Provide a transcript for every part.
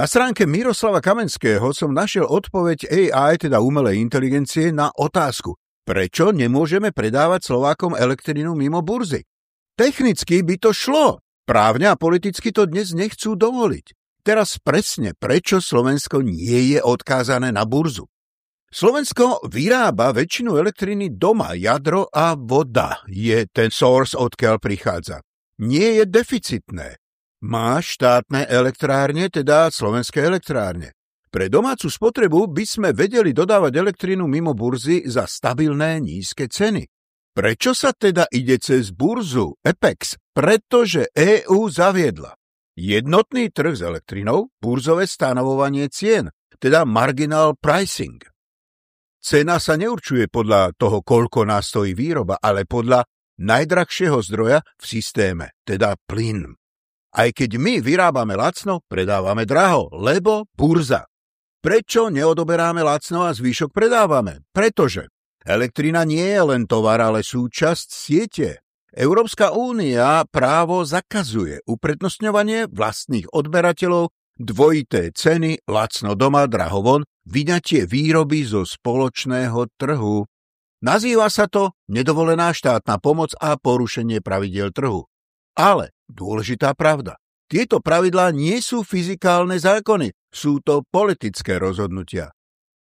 Na stránke Miroslava Kamenského som našiel odpoveď AI, teda umelej inteligencie, na otázku, prečo nemôžeme predávať Slovákom elektrinu mimo burzy. Technicky by to šlo, právne a politicky to dnes nechcú dovoliť. Teraz presne, prečo Slovensko nie je odkázané na burzu. Slovensko vyrába väčšinu elektriny doma, jadro a voda je ten source, odkiaľ prichádza. Nie je deficitné. Má štátne elektrárne, teda slovenské elektrárne. Pre domácu spotrebu by sme vedeli dodávať elektrínu mimo burzy za stabilné nízke ceny. Prečo sa teda ide cez burzu EPEX? Pretože EÚ zaviedla jednotný trh s elektrinou, burzové stanovovanie cien, teda marginal pricing. Cena sa neurčuje podľa toho, koľko nás stojí výroba, ale podľa najdrahšieho zdroja v systéme, teda plyn. Aj keď my vyrábame lacno, predávame draho, lebo burza. Prečo neodoberáme lacno a zvýšok predávame? Pretože elektrina nie je len tovar, ale súčasť siete. Európska únia právo zakazuje uprednostňovanie vlastných odberateľov, dvojité ceny, lacno doma, draho von, vyňatie výroby zo spoločného trhu. Nazýva sa to nedovolená štátna pomoc a porušenie pravidiel trhu. Ale dôležitá pravda. Tieto pravidlá nie sú fyzikálne zákony, sú to politické rozhodnutia.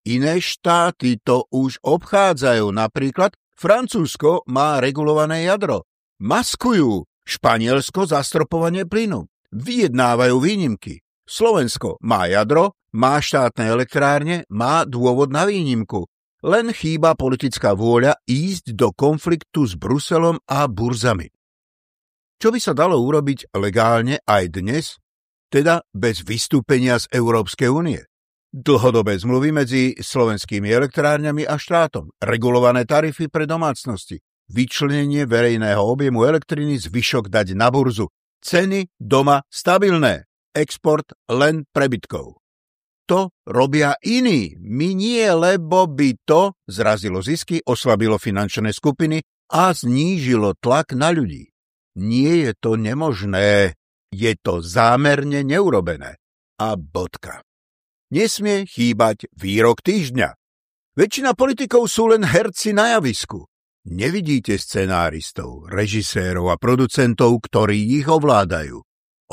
Iné štáty to už obchádzajú, napríklad Francúzsko má regulované jadro. Maskujú Španielsko zastropovanie plynu. Vyjednávajú výnimky. Slovensko má jadro, má štátne elektrárne, má dôvod na výnimku. Len chýba politická vôľa ísť do konfliktu s Bruselom a burzami čo by sa dalo urobiť legálne aj dnes, teda bez vystúpenia z Európskej únie. Dlhodobé zmluvy medzi slovenskými elektrárňami a štátom, regulované tarify pre domácnosti, vyčlenenie verejného objemu elektriny, zvyšok dať na burzu, ceny doma stabilné, export len prebytkov. To robia iní, my nie, lebo by to zrazilo zisky, oslabilo finančné skupiny a znížilo tlak na ľudí. Nie je to nemožné, je to zámerne neurobené. A bodka. Nesmie chýbať výrok týždňa. Väčšina politikov sú len herci na javisku. Nevidíte scenáristov, režisérov a producentov, ktorí ich ovládajú.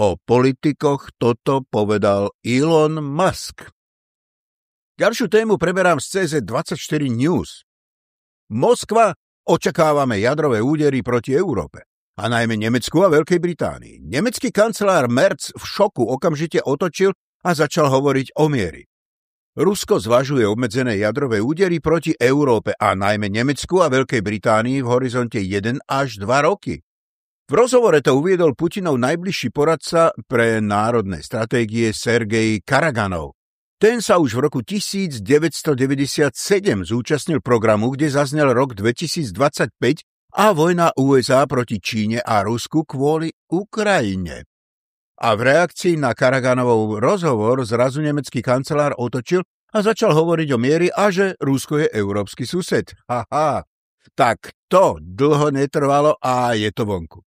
O politikoch toto povedal Elon Musk. Ďalšiu tému preberám z CZ24 News. Moskva očakávame jadrové údery proti Európe a najmä Nemecku a Veľkej Británii. Nemecký kancelár Merz v šoku okamžite otočil a začal hovoriť o miery. Rusko zvažuje obmedzené jadrové údery proti Európe a najmä Nemecku a Veľkej Británii v horizonte 1 až 2 roky. V rozhovore to uviedol Putinov najbližší poradca pre národné stratégie Sergej Karaganov. Ten sa už v roku 1997 zúčastnil programu, kde zaznel rok 2025 a vojna USA proti Číne a Rusku kvôli Ukrajine. A v reakcii na Karaganovov rozhovor zrazu nemecký kancelár otočil a začal hovoriť o miery a že Rusko je európsky sused. Haha, tak to dlho netrvalo a je to vonku.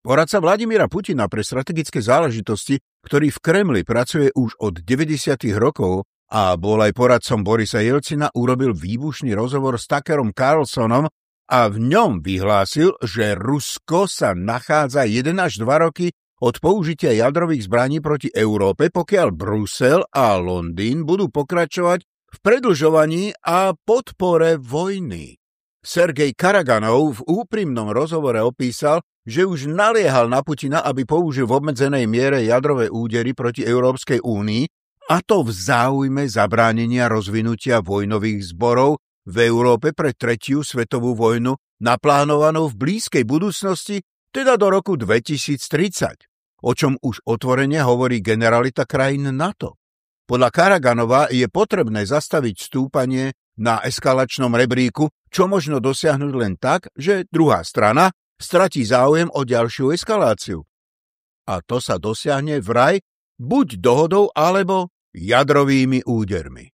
Poradca Vladimíra Putina pre strategické záležitosti, ktorý v Kremli pracuje už od 90. rokov a bol aj poradcom Borisa Jelcina, urobil výbušný rozhovor s Tuckerom Carlsonom a v ňom vyhlásil, že Rusko sa nachádza 1 až 2 roky od použitia jadrových zbraní proti Európe, pokiaľ Brusel a Londýn budú pokračovať v predlžovaní a podpore vojny. Sergej Karaganov v úprimnom rozhovore opísal, že už naliehal na Putina, aby použil v obmedzenej miere jadrové údery proti Európskej únii, a to v záujme zabránenia rozvinutia vojnových zborov v Európe pre tretiu svetovú vojnu naplánovanú v blízkej budúcnosti, teda do roku 2030, o čom už otvorene hovorí generalita krajín NATO. Podľa Karaganova je potrebné zastaviť stúpanie na eskalačnom rebríku, čo možno dosiahnuť len tak, že druhá strana stratí záujem o ďalšiu eskaláciu. A to sa dosiahne vraj buď dohodou alebo jadrovými údermi.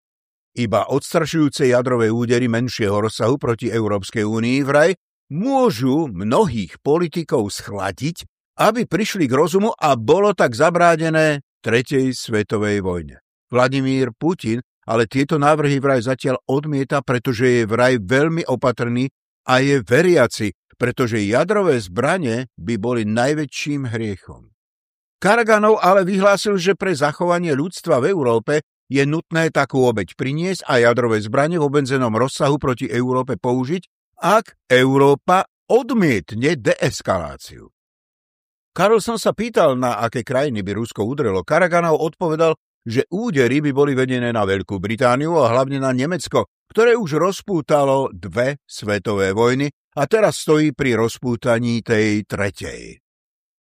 Iba odstrašujúce jadrové údery menšieho rozsahu proti Európskej únii vraj môžu mnohých politikov schladiť, aby prišli k rozumu a bolo tak zabrádené Tretej svetovej vojne. Vladimír Putin ale tieto návrhy vraj zatiaľ odmieta, pretože je vraj veľmi opatrný a je veriaci, pretože jadrové zbranie by boli najväčším hriechom. Karaganov ale vyhlásil, že pre zachovanie ľudstva v Európe je nutné takú obeď priniesť a jadrové zbranie v obmedzenom rozsahu proti Európe použiť, ak Európa odmietne deeskaláciu. Carlson sa pýtal, na aké krajiny by Rusko udrelo. Karaganov odpovedal, že údery by boli vedené na Veľkú Britániu a hlavne na Nemecko, ktoré už rozpútalo dve svetové vojny a teraz stojí pri rozpútaní tej tretej.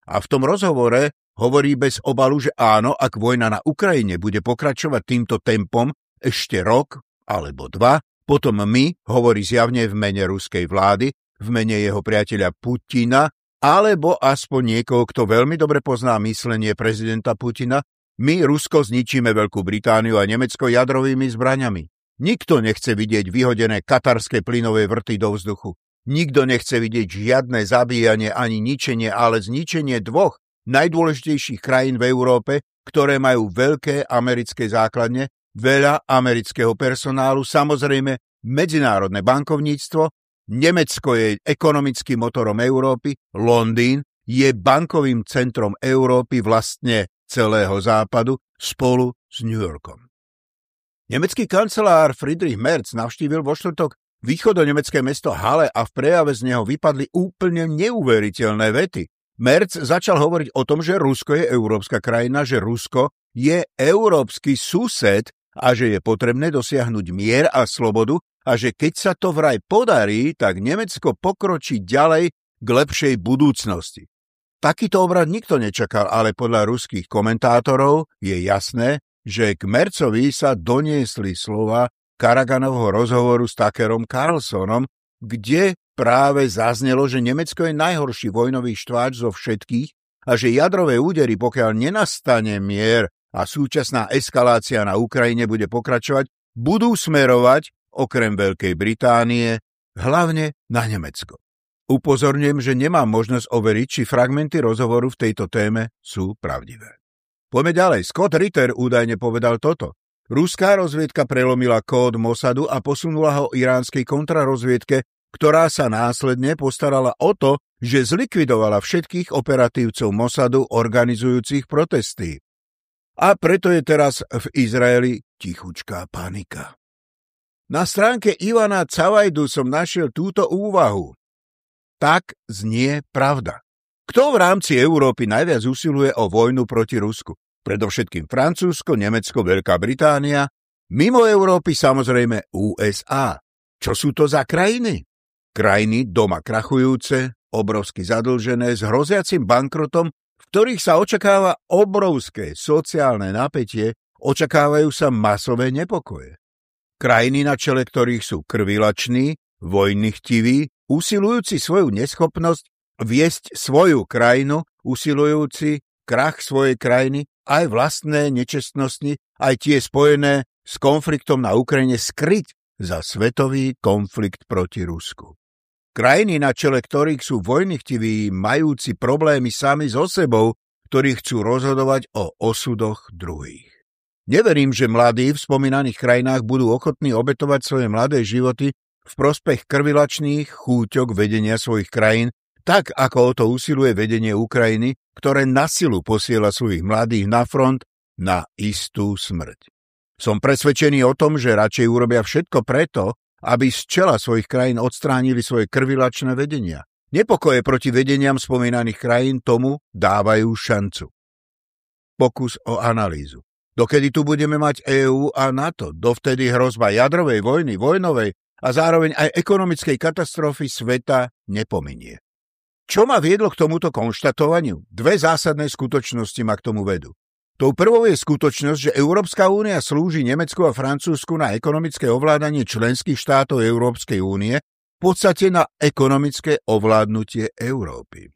A v tom rozhovore Hovorí bez obalu, že áno, ak vojna na Ukrajine bude pokračovať týmto tempom ešte rok alebo dva, potom my, hovorí zjavne v mene ruskej vlády, v mene jeho priateľa Putina, alebo aspoň niekoho, kto veľmi dobre pozná myslenie prezidenta Putina, my Rusko zničíme Veľkú Britániu a Nemecko jadrovými zbraňami. Nikto nechce vidieť vyhodené katarské plynové vrty do vzduchu. Nikto nechce vidieť žiadne zabíjanie ani ničenie, ale zničenie dvoch najdôležitejších krajín v Európe, ktoré majú veľké americké základne, veľa amerického personálu, samozrejme medzinárodné bankovníctvo, Nemecko je ekonomickým motorom Európy, Londýn je bankovým centrom Európy, vlastne celého západu, spolu s New Yorkom. Nemecký kancelár Friedrich Merz navštívil vo štvrtok východonemecké mesto Halle a v prejave z neho vypadli úplne neuveriteľné vety. Merc začal hovoriť o tom, že Rusko je európska krajina, že Rusko je európsky sused a že je potrebné dosiahnuť mier a slobodu a že keď sa to vraj podarí, tak Nemecko pokročí ďalej k lepšej budúcnosti. Takýto obrad nikto nečakal, ale podľa ruských komentátorov je jasné, že k Mercovi sa doniesli slova Karaganovho rozhovoru s Takerom Carlsonom, kde práve zaznelo, že Nemecko je najhorší vojnový štváč zo všetkých a že jadrové údery, pokiaľ nenastane mier a súčasná eskalácia na Ukrajine bude pokračovať, budú smerovať, okrem Veľkej Británie, hlavne na Nemecko. Upozorňujem, že nemám možnosť overiť, či fragmenty rozhovoru v tejto téme sú pravdivé. Poďme ďalej. Scott Ritter údajne povedal toto. Ruská rozviedka prelomila kód Mossadu a posunula ho iránskej kontrarozviedke ktorá sa následne postarala o to, že zlikvidovala všetkých operatívcov Mossadu organizujúcich protesty. A preto je teraz v Izraeli tichučká panika. Na stránke Ivana Cavajdu som našiel túto úvahu. Tak znie pravda. Kto v rámci Európy najviac usiluje o vojnu proti Rusku? Predovšetkým Francúzsko, Nemecko, Veľká Británia, mimo Európy samozrejme USA. Čo sú to za krajiny? Krajiny doma krachujúce, obrovsky zadlžené, s hroziacim bankrotom, v ktorých sa očakáva obrovské sociálne napätie, očakávajú sa masové nepokoje. Krajiny, na čele ktorých sú krvilační, vojny chtiví, usilujúci svoju neschopnosť viesť svoju krajinu, usilujúci krach svojej krajiny, aj vlastné nečestnosti, aj tie spojené s konfliktom na Ukrajine skryť za svetový konflikt proti Rusku. Krajiny, na čele ktorých sú vojnychtiví, majúci problémy sami so sebou, ktorí chcú rozhodovať o osudoch druhých. Neverím, že mladí v spomínaných krajinách budú ochotní obetovať svoje mladé životy v prospech krvilačných chúťok vedenia svojich krajín, tak ako o to usiluje vedenie Ukrajiny, ktoré na silu posiela svojich mladých na front na istú smrť. Som presvedčený o tom, že radšej urobia všetko preto, aby z čela svojich krajín odstránili svoje krvilačné vedenia. Nepokoje proti vedeniam spomínaných krajín tomu dávajú šancu. Pokus o analýzu. Dokedy tu budeme mať EÚ a NATO, dovtedy hrozba jadrovej vojny, vojnovej a zároveň aj ekonomickej katastrofy sveta nepominie. Čo ma viedlo k tomuto konštatovaniu? Dve zásadné skutočnosti ma k tomu vedú. Tou prvou je skutočnosť, že Európska únia slúži Nemecku a Francúzsku na ekonomické ovládanie členských štátov Európskej únie, v podstate na ekonomické ovládnutie Európy.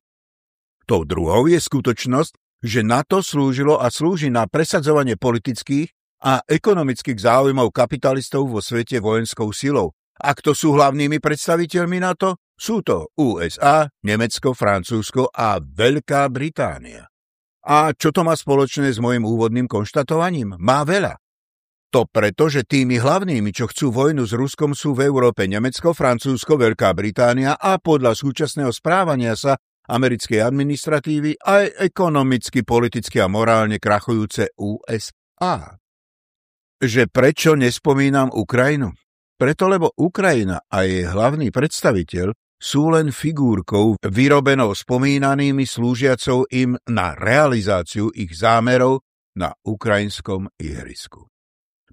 Tou druhou je skutočnosť, že NATO slúžilo a slúži na presadzovanie politických a ekonomických záujmov kapitalistov vo svete vojenskou silou. A kto sú hlavnými predstaviteľmi NATO? Sú to USA, Nemecko, Francúzsko a Veľká Británia. A čo to má spoločné s mojim úvodným konštatovaním? Má veľa. To preto, že tými hlavnými, čo chcú vojnu s Ruskom, sú v Európe Nemecko, Francúzsko, Veľká Británia a podľa súčasného správania sa americkej administratívy aj ekonomicky, politicky a morálne krachujúce USA. Že prečo nespomínam Ukrajinu? Preto, lebo Ukrajina a jej hlavný predstaviteľ sú len figúrkou vyrobenou spomínanými slúžiacou im na realizáciu ich zámerov na ukrajinskom ihrisku.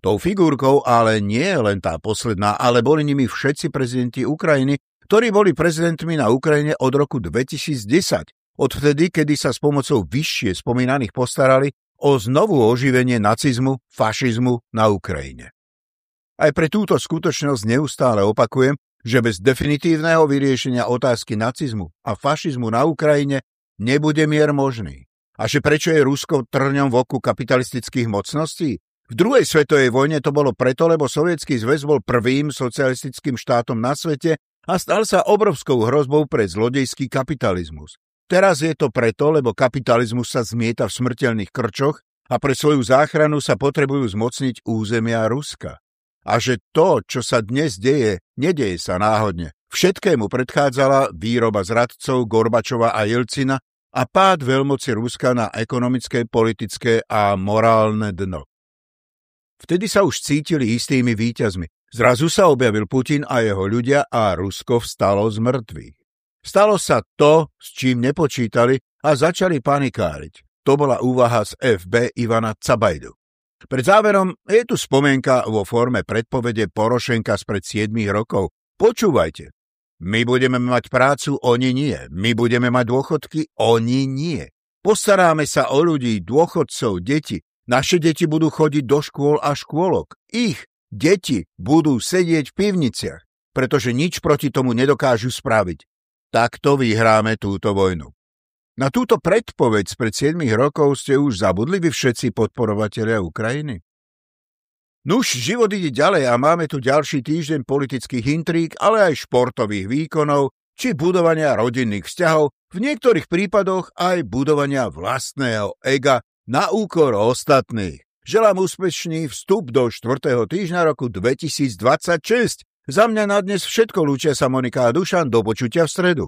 Tou figúrkou ale nie je len tá posledná, ale boli nimi všetci prezidenti Ukrajiny, ktorí boli prezidentmi na Ukrajine od roku 2010, odvtedy, kedy sa s pomocou vyššie spomínaných postarali o znovu oživenie nacizmu, fašizmu na Ukrajine. Aj pre túto skutočnosť neustále opakujem, že bez definitívneho vyriešenia otázky nacizmu a fašizmu na Ukrajine nebude mier možný. A že prečo je Rusko trňom v oku kapitalistických mocností? V druhej svetovej vojne to bolo preto, lebo Sovietský zväz bol prvým socialistickým štátom na svete a stal sa obrovskou hrozbou pre zlodejský kapitalizmus. Teraz je to preto, lebo kapitalizmus sa zmieta v smrteľných krčoch a pre svoju záchranu sa potrebujú zmocniť územia Ruska a že to, čo sa dnes deje, nedeje sa náhodne. Všetkému predchádzala výroba zradcov Gorbačova a Jelcina a pád veľmoci Ruska na ekonomické, politické a morálne dno. Vtedy sa už cítili istými výťazmi. Zrazu sa objavil Putin a jeho ľudia a Rusko vstalo z mŕtvych. Stalo sa to, s čím nepočítali a začali panikáriť. To bola úvaha z FB Ivana Cabajdu. Pred záverom je tu spomienka vo forme predpovede Porošenka spred 7 rokov. Počúvajte. My budeme mať prácu, oni nie. My budeme mať dôchodky, oni nie. Postaráme sa o ľudí, dôchodcov, deti. Naše deti budú chodiť do škôl a škôlok. Ich deti budú sedieť v pivniciach, pretože nič proti tomu nedokážu spraviť. Takto vyhráme túto vojnu. Na túto predpoveď spred 7 rokov ste už zabudli vy všetci podporovatelia Ukrajiny? Nuž, život ide ďalej a máme tu ďalší týždeň politických intríg, ale aj športových výkonov, či budovania rodinných vzťahov, v niektorých prípadoch aj budovania vlastného ega na úkor ostatných. Želám úspešný vstup do 4. týždňa roku 2026. Za mňa na dnes všetko, lúčia sa Monika a Dušan, do počutia v stredu.